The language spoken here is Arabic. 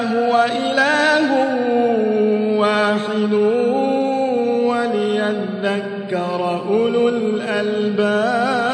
هو إله واحد وليذكر أولو الألباب.